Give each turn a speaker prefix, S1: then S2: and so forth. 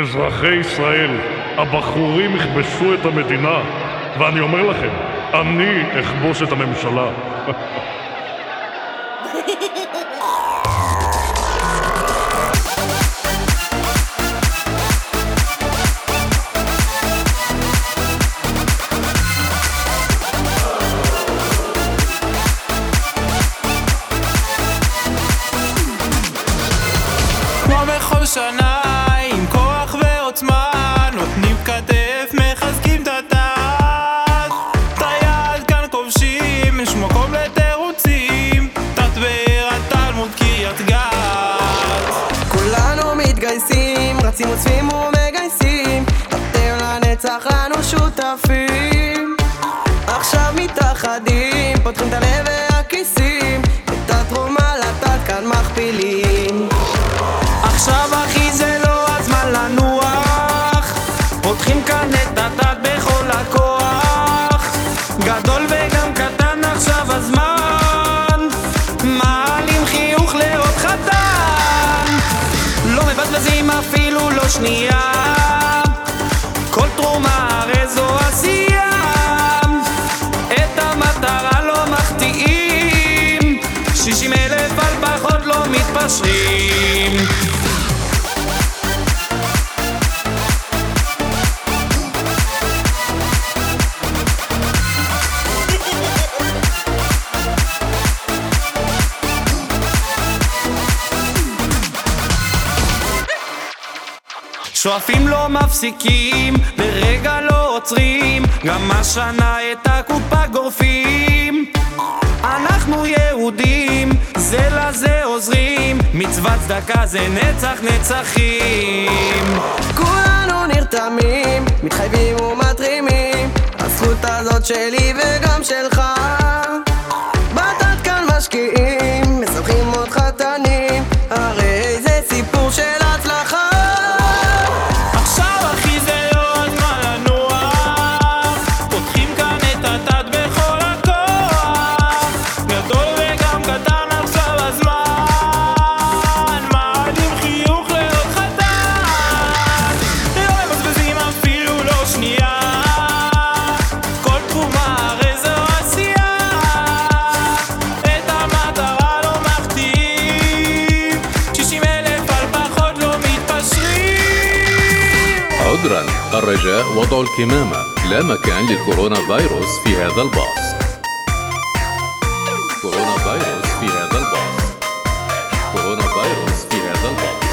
S1: אזרחי ישראל, הבחורים יכבשו את המדינה, ואני אומר לכם, אני אכבוש את הממשלה.
S2: כמו שנה, כוח ועוצמה, נותנים כתף, מחזקים את. את היד כאן כובשים, יש מקום לתירוצים, תת באר התלמוד קריית גת.
S3: כולנו מתגייסים, רצים אוספים ומגייסים אתם לנצח אנו שותפים עכשיו מתאחדים, פותחים את הלב והכיסים
S2: גדול וגם קטן עכשיו הזמן, מעלים חיוך לאות חתן. לא מבזבזים אפילו לא שנייה, כל תרומה הרי זו עשייה. את המטרה לא מחטיאים, שישים אלף על פחות לא מתפשרים. שואפים לא מפסיקים, לרגע לא עוצרים, גם השנה את הקופה גורפים. אנחנו יהודים, זה לזה עוזרים, מצוות צדקה זה נצח נצחים.
S3: כולנו נרתמים, מתחייבים ומתרימים הזכות הזאת שלי וגם שלך
S4: عذرا الرجاء وضع الكمامة. لا مكان للكورونا فيروس في هذا الباص. كورونا فيروس في هذا الباص. كورونا فيروس في هذا الباص.